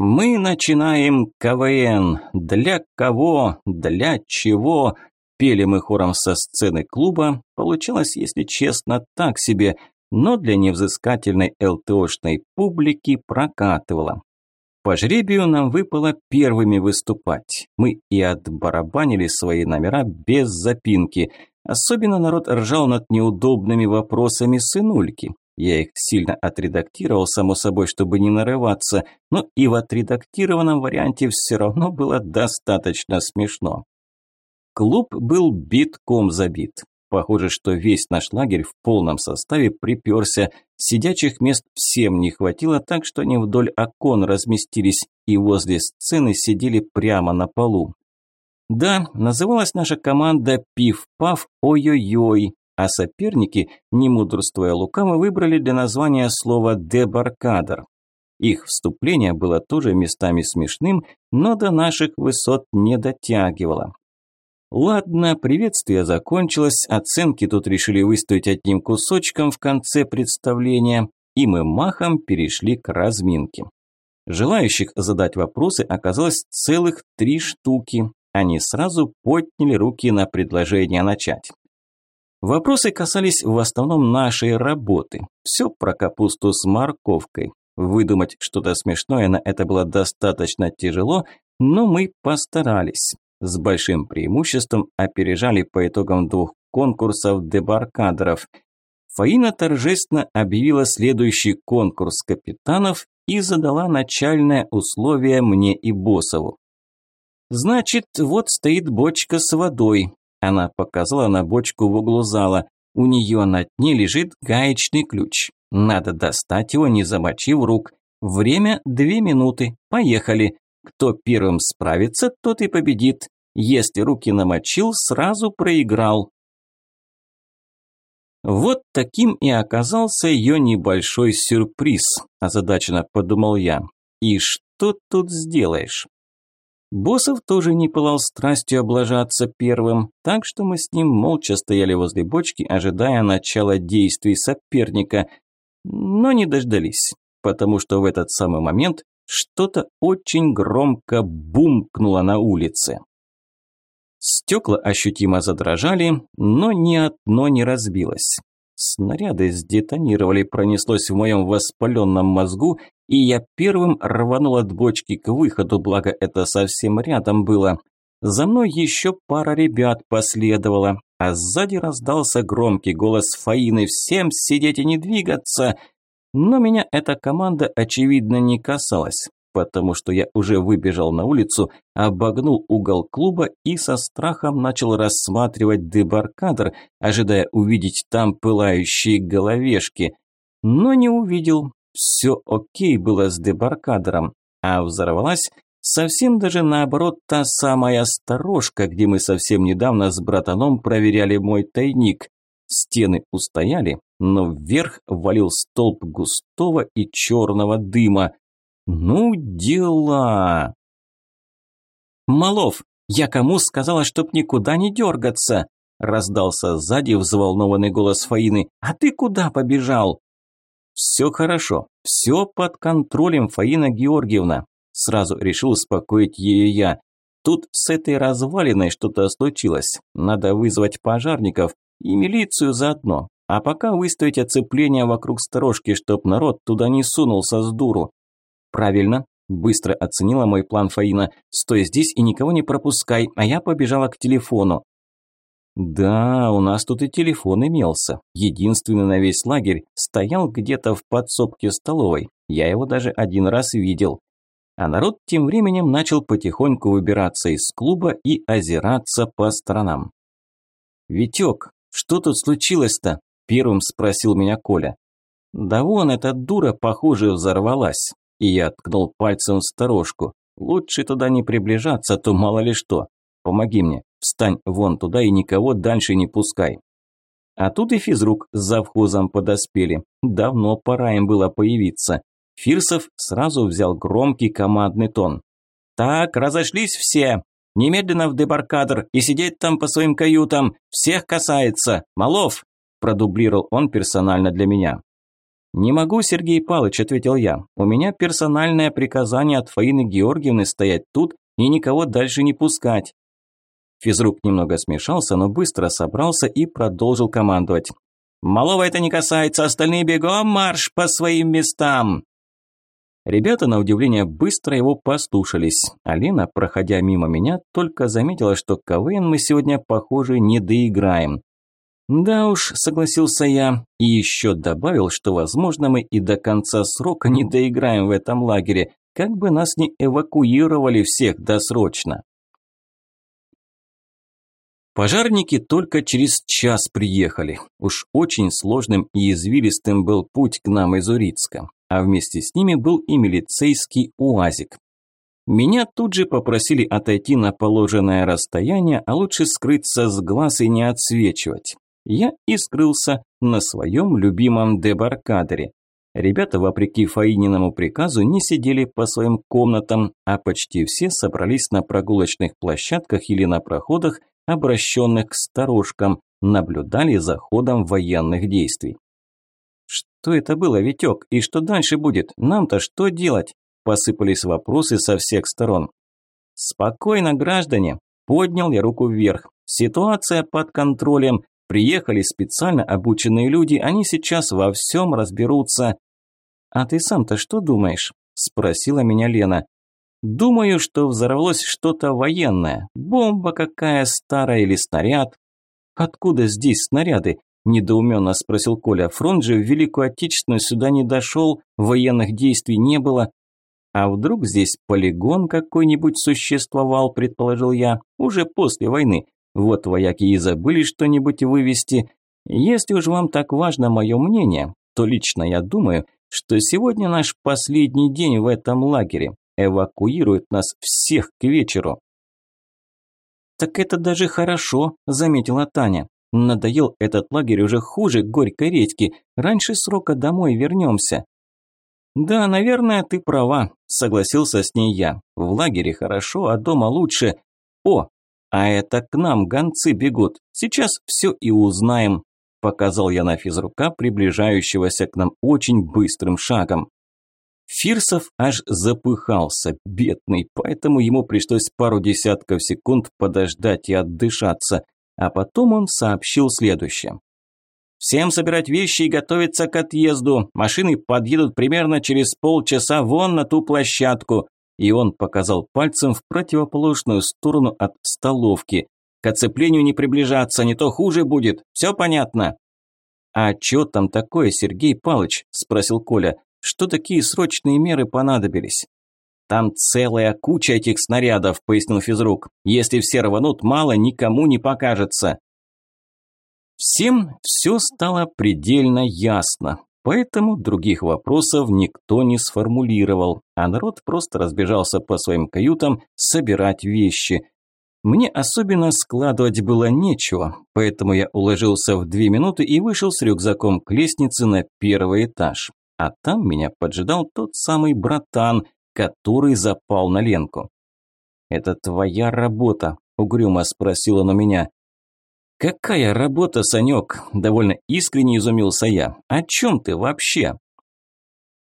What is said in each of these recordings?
Мы начинаем КВН. Для кого? Для чего? Пели мы хором со сцены клуба. Получилось, если честно, так себе, но для невзыскательной ЛТОшной публики прокатывало. По жребию нам выпало первыми выступать. Мы и отбарабанили свои номера без запинки. Особенно народ ржал над неудобными вопросами сынульки. Я их сильно отредактировал, само собой, чтобы не нарываться, но и в отредактированном варианте все равно было достаточно смешно. Клуб был битком забит. Похоже, что весь наш лагерь в полном составе приперся. Сидячих мест всем не хватило, так что они вдоль окон разместились и возле сцены сидели прямо на полу. Да, называлась наша команда «Пив-пав, ой-ой-ой», а соперники, не мудрствуя лукаво, выбрали для названия слово «дебаркадер». Их вступление было тоже местами смешным, но до наших высот не дотягивало. Ладно, приветствие закончилось, оценки тут решили выставить одним кусочком в конце представления, и мы махом перешли к разминке. Желающих задать вопросы оказалось целых три штуки. Они сразу подняли руки на предложение начать. Вопросы касались в основном нашей работы. Все про капусту с морковкой. Выдумать что-то смешное на это было достаточно тяжело, но мы постарались с большим преимуществом опережали по итогам двух конкурсов дебаркадеров. Фаина торжественно объявила следующий конкурс капитанов и задала начальное условие мне и Боссову. «Значит, вот стоит бочка с водой». Она показала на бочку в углу зала. У нее на дне лежит гаечный ключ. Надо достать его, не замочив рук. Время две минуты. Поехали. Кто первым справится, тот и победит. Если руки намочил, сразу проиграл. Вот таким и оказался ее небольшой сюрприз, озадаченно подумал я. И что тут сделаешь? Боссов тоже не пылал страстью облажаться первым, так что мы с ним молча стояли возле бочки, ожидая начала действий соперника, но не дождались, потому что в этот самый момент что-то очень громко бумкнуло на улице. Стекла ощутимо задрожали, но ни одно не разбилось. Снаряды сдетонировали, пронеслось в моем воспаленном мозгу, и я первым рванул от бочки к выходу, благо это совсем рядом было. За мной еще пара ребят последовала, а сзади раздался громкий голос Фаины «Всем сидеть и не двигаться!» Но меня эта команда, очевидно, не касалась потому что я уже выбежал на улицу, обогнул угол клуба и со страхом начал рассматривать дебаркадер, ожидая увидеть там пылающие головешки. Но не увидел. Все окей было с дебаркадером, а взорвалась совсем даже наоборот та самая сторожка, где мы совсем недавно с братаном проверяли мой тайник. Стены устояли, но вверх валил столб густого и черного дыма. Ну, дела. Малов, я кому сказала, чтоб никуда не дергаться? Раздался сзади взволнованный голос Фаины. А ты куда побежал? Все хорошо, все под контролем, Фаина Георгиевна. Сразу решил успокоить ее я. Тут с этой развалиной что-то случилось. Надо вызвать пожарников и милицию заодно. А пока выставить оцепление вокруг сторожки, чтоб народ туда не сунулся с дуру. «Правильно», – быстро оценила мой план Фаина. «Стой здесь и никого не пропускай, а я побежала к телефону». Да, у нас тут и телефон имелся. Единственный на весь лагерь стоял где-то в подсобке столовой. Я его даже один раз видел. А народ тем временем начал потихоньку выбираться из клуба и озираться по сторонам. «Витек, что тут случилось-то?» – первым спросил меня Коля. «Да вон эта дура, похоже, взорвалась. И я ткнул пальцем в сторожку. Лучше туда не приближаться, то мало ли что. Помоги мне, встань вон туда и никого дальше не пускай. А тут и физрук с завхозом подоспели. Давно пора им было появиться. Фирсов сразу взял громкий командный тон. «Так, разошлись все. Немедленно в дебаркадр и сидеть там по своим каютам. Всех касается. Малов!» – продублировал он персонально для меня. «Не могу, Сергей Палыч», – ответил я. «У меня персональное приказание от Фаины Георгиевны стоять тут и никого дальше не пускать». Физрук немного смешался, но быстро собрался и продолжил командовать. «Малого это не касается, остальные бегом марш по своим местам!» Ребята, на удивление, быстро его послушались. Алина, проходя мимо меня, только заметила, что КВН мы сегодня, похоже, не доиграем. «Да уж», – согласился я, и еще добавил, что, возможно, мы и до конца срока не доиграем в этом лагере, как бы нас не эвакуировали всех досрочно. Пожарники только через час приехали. Уж очень сложным и извилистым был путь к нам из Урицка, а вместе с ними был и милицейский УАЗик. Меня тут же попросили отойти на положенное расстояние, а лучше скрыться с глаз и не отсвечивать. Я и скрылся на своем любимом дебаркадере. Ребята, вопреки Фаининому приказу, не сидели по своим комнатам, а почти все собрались на прогулочных площадках или на проходах, обращенных к сторожкам, наблюдали за ходом военных действий. «Что это было, Витек? И что дальше будет? Нам-то что делать?» Посыпались вопросы со всех сторон. «Спокойно, граждане!» Поднял я руку вверх. «Ситуация под контролем. Приехали специально обученные люди, они сейчас во всем разберутся». «А ты сам-то что думаешь?» – спросила меня Лена. Думаю, что взорвалось что-то военное. Бомба какая старая или снаряд. Откуда здесь снаряды? Недоуменно спросил Коля. Фронт же в Великую Отечественную сюда не дошел, военных действий не было. А вдруг здесь полигон какой-нибудь существовал, предположил я, уже после войны. Вот вояки и забыли что-нибудь вывести. Если уж вам так важно мое мнение, то лично я думаю, что сегодня наш последний день в этом лагере эвакуируют нас всех к вечеру. «Так это даже хорошо», – заметила Таня. «Надоел этот лагерь уже хуже горькой редьки. Раньше срока домой вернемся». «Да, наверное, ты права», – согласился с ней я. «В лагере хорошо, а дома лучше. О, а это к нам гонцы бегут. Сейчас все и узнаем», – показал я на физрука, приближающегося к нам очень быстрым шагом. Фирсов аж запыхался, бедный, поэтому ему пришлось пару десятков секунд подождать и отдышаться, а потом он сообщил следующее. «Всем собирать вещи и готовиться к отъезду. Машины подъедут примерно через полчаса вон на ту площадку». И он показал пальцем в противоположную сторону от столовки. «К оцеплению не приближаться, не то хуже будет. Все понятно?» «А что там такое, Сергей Палыч?» – спросил Коля что такие срочные меры понадобились. «Там целая куча этих снарядов», – пояснил физрук. «Если все рванут, мало никому не покажется». Всем все стало предельно ясно, поэтому других вопросов никто не сформулировал, а народ просто разбежался по своим каютам собирать вещи. Мне особенно складывать было нечего, поэтому я уложился в две минуты и вышел с рюкзаком к лестнице на первый этаж а там меня поджидал тот самый братан, который запал на Ленку. «Это твоя работа?» – угрюмо спросила на меня. «Какая работа, Санек?» – довольно искренне изумился я. «О чем ты вообще?»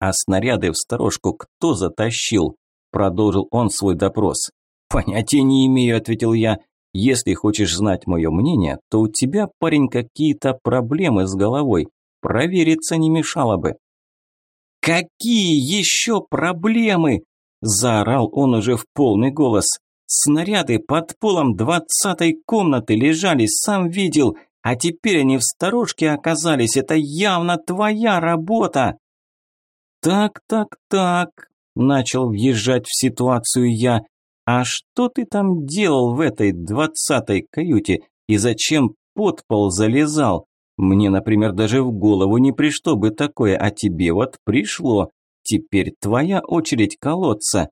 «А снаряды в сторожку кто затащил?» – продолжил он свой допрос. «Понятия не имею», – ответил я. «Если хочешь знать мое мнение, то у тебя, парень, какие-то проблемы с головой. Провериться не мешало бы». «Какие еще проблемы?» – заорал он уже в полный голос. «Снаряды под полом двадцатой комнаты лежали, сам видел, а теперь они в сторожке оказались, это явно твоя работа!» «Так, так, так», – начал въезжать в ситуацию я. «А что ты там делал в этой двадцатой каюте и зачем под пол залезал? Мне, например, даже в голову не пришло бы такое, а тебе вот пришло. Теперь твоя очередь колоться.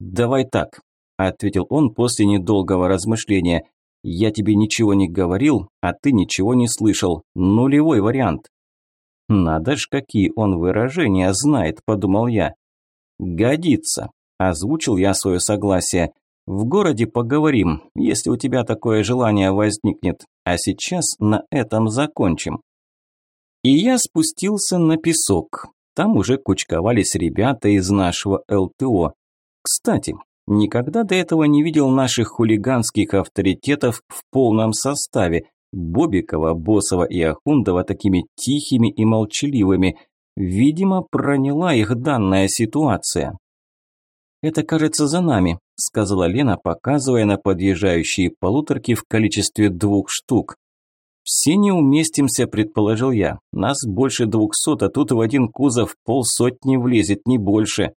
Давай так, ответил он после недолгого размышления. Я тебе ничего не говорил, а ты ничего не слышал. Нулевой вариант. Надо ж, какие он выражения знает, подумал я. Годится, озвучил я свое согласие. В городе поговорим, если у тебя такое желание возникнет. А сейчас на этом закончим. И я спустился на песок. Там уже кучковались ребята из нашего ЛТО. Кстати, никогда до этого не видел наших хулиганских авторитетов в полном составе. Бобикова, Босова и Ахундова такими тихими и молчаливыми. Видимо, проняла их данная ситуация. «Это, кажется, за нами», – сказала Лена, показывая на подъезжающие полуторки в количестве двух штук. «Все не уместимся», – предположил я. «Нас больше двухсот, а тут в один кузов полсотни влезет, не больше».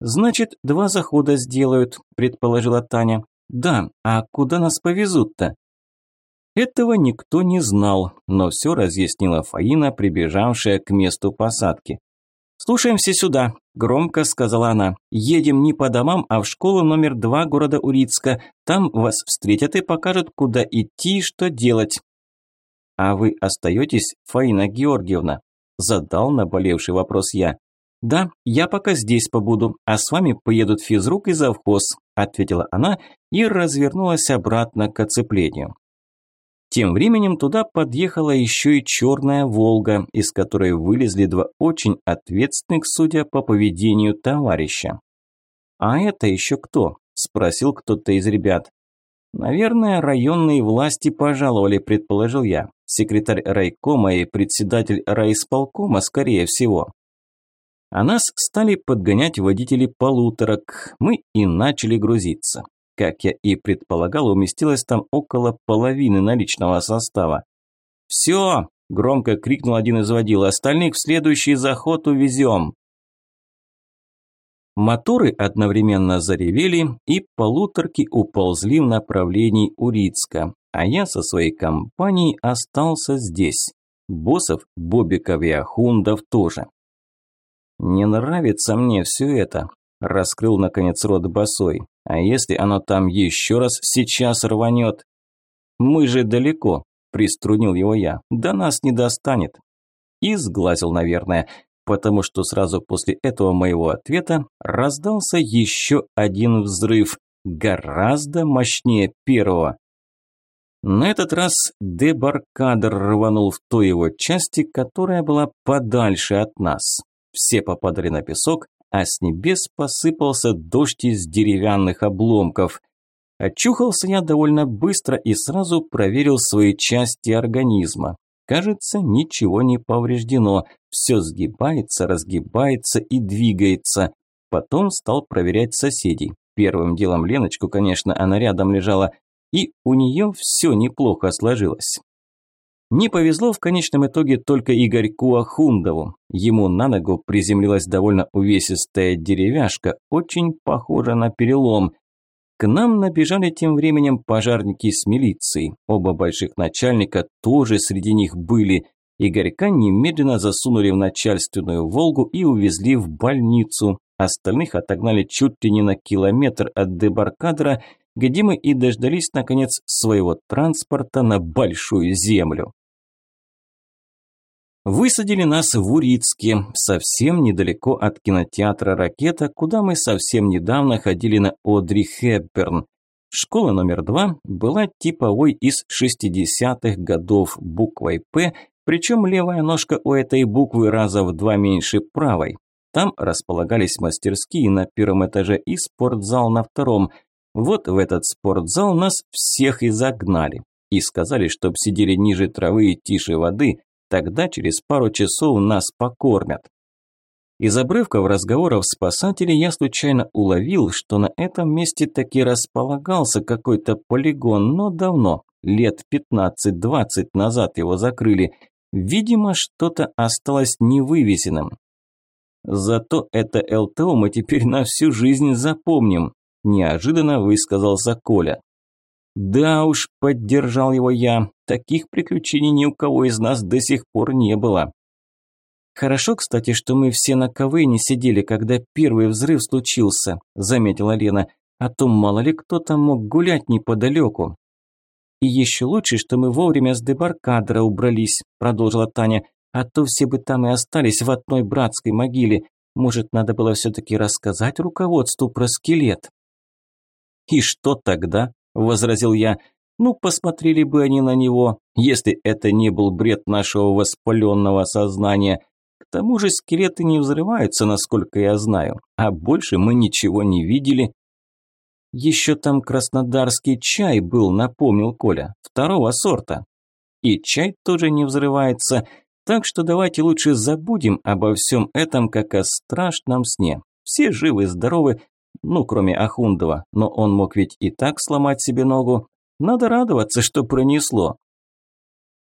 «Значит, два захода сделают», – предположила Таня. «Да, а куда нас повезут-то?» Этого никто не знал, но все разъяснила Фаина, прибежавшая к месту посадки. «Слушаем все сюда», – громко сказала она. «Едем не по домам, а в школу номер два города Урицка. Там вас встретят и покажут, куда идти и что делать». «А вы остаетесь, Фаина Георгиевна?» – задал наболевший вопрос я. «Да, я пока здесь побуду, а с вами поедут физрук и завхоз», – ответила она и развернулась обратно к оцеплению. Тем временем туда подъехала еще и черная «Волга», из которой вылезли два очень ответственных, судя по поведению товарища. «А это еще кто?» – спросил кто-то из ребят. «Наверное, районные власти пожаловали», – предположил я. Секретарь райкома и председатель райисполкома, скорее всего. А нас стали подгонять водители полуторок. Мы и начали грузиться. Как я и предполагал, уместилось там около половины наличного состава. «Все!» – громко крикнул один из водил. «Остальных в следующий заход увезем!» Моторы одновременно заревели, и полуторки уползли в направлении Урицка, а я со своей компанией остался здесь. Боссов, Бобиков и Ахундов тоже. «Не нравится мне все это», – раскрыл наконец рот босой. А если оно там еще раз сейчас рванет? Мы же далеко, приструнил его я. До нас не достанет. И сглазил, наверное, потому что сразу после этого моего ответа раздался еще один взрыв, гораздо мощнее первого. На этот раз дебаркадер рванул в той его части, которая была подальше от нас. Все попадали на песок, а с небес посыпался дождь из деревянных обломков. Очухался я довольно быстро и сразу проверил свои части организма. Кажется, ничего не повреждено, все сгибается, разгибается и двигается. Потом стал проверять соседей. Первым делом Леночку, конечно, она рядом лежала, и у нее все неплохо сложилось. Не повезло в конечном итоге только Игорьку Ахундову. Ему на ногу приземлилась довольно увесистая деревяшка, очень похожа на перелом. К нам набежали тем временем пожарники с милицией. Оба больших начальника тоже среди них были. Игорька немедленно засунули в начальственную «Волгу» и увезли в больницу. Остальных отогнали чуть ли не на километр от дебаркадера, где мы и дождались, наконец, своего транспорта на Большую Землю. Высадили нас в Урицке, совсем недалеко от кинотеатра «Ракета», куда мы совсем недавно ходили на Одри Хепберн. Школа номер два была типовой из 60-х годов буквой «П», причем левая ножка у этой буквы раза в два меньше правой. Там располагались мастерские на первом этаже и спортзал на втором. Вот в этот спортзал нас всех и загнали. И сказали, чтоб сидели ниже травы и тише воды, Тогда через пару часов нас покормят. Из обрывков разговоров спасателей я случайно уловил, что на этом месте таки располагался какой-то полигон, но давно, лет 15-20 назад его закрыли. Видимо, что-то осталось невывезенным. Зато это ЛТО мы теперь на всю жизнь запомним, неожиданно высказался Коля. «Да уж», – поддержал его я, – «таких приключений ни у кого из нас до сих пор не было». «Хорошо, кстати, что мы все на КВ не сидели, когда первый взрыв случился», – заметила Лена, – «а то мало ли кто там мог гулять неподалеку». «И еще лучше, что мы вовремя с дебаркадера убрались», – продолжила Таня, – «а то все бы там и остались в одной братской могиле. Может, надо было все-таки рассказать руководству про скелет?» «И что тогда?» возразил я. Ну, посмотрели бы они на него, если это не был бред нашего воспаленного сознания. К тому же скелеты не взрываются, насколько я знаю, а больше мы ничего не видели. Еще там краснодарский чай был, напомнил Коля, второго сорта. И чай тоже не взрывается, так что давайте лучше забудем обо всем этом, как о страшном сне. Все живы-здоровы, ну, кроме Ахундова, но он мог ведь и так сломать себе ногу. Надо радоваться, что пронесло.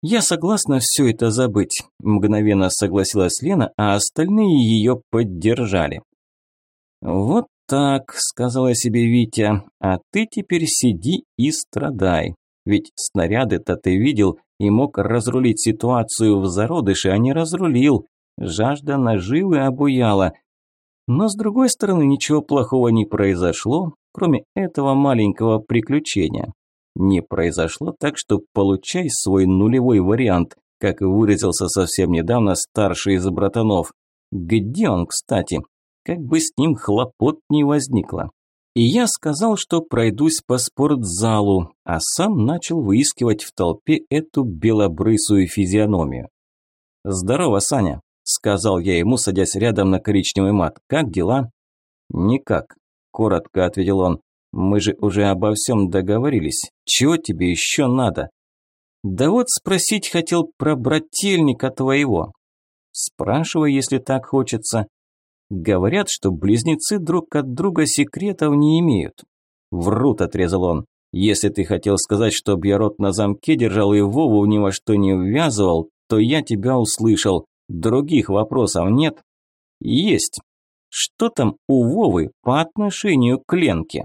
Я согласна все это забыть, мгновенно согласилась Лена, а остальные ее поддержали. Вот так, сказала себе Витя, а ты теперь сиди и страдай. Ведь снаряды-то ты видел и мог разрулить ситуацию в зародыше, а не разрулил. Жажда наживы обуяла – но с другой стороны, ничего плохого не произошло, кроме этого маленького приключения. Не произошло так, что получай свой нулевой вариант, как выразился совсем недавно старший из братанов. Где он, кстати? Как бы с ним хлопот не возникло. И я сказал, что пройдусь по спортзалу, а сам начал выискивать в толпе эту белобрысую физиономию. «Здорово, Саня», сказал я ему, садясь рядом на коричневый мат. Как дела? Никак, коротко ответил он. Мы же уже обо всем договорились. Чего тебе еще надо? Да вот спросить хотел про брательника твоего. Спрашивай, если так хочется. Говорят, что близнецы друг от друга секретов не имеют. Врут, отрезал он. Если ты хотел сказать, чтоб я рот на замке держал и Вову ни во что не ввязывал, то я тебя услышал. Других вопросов нет? Есть. Что там у Вовы по отношению к Ленке?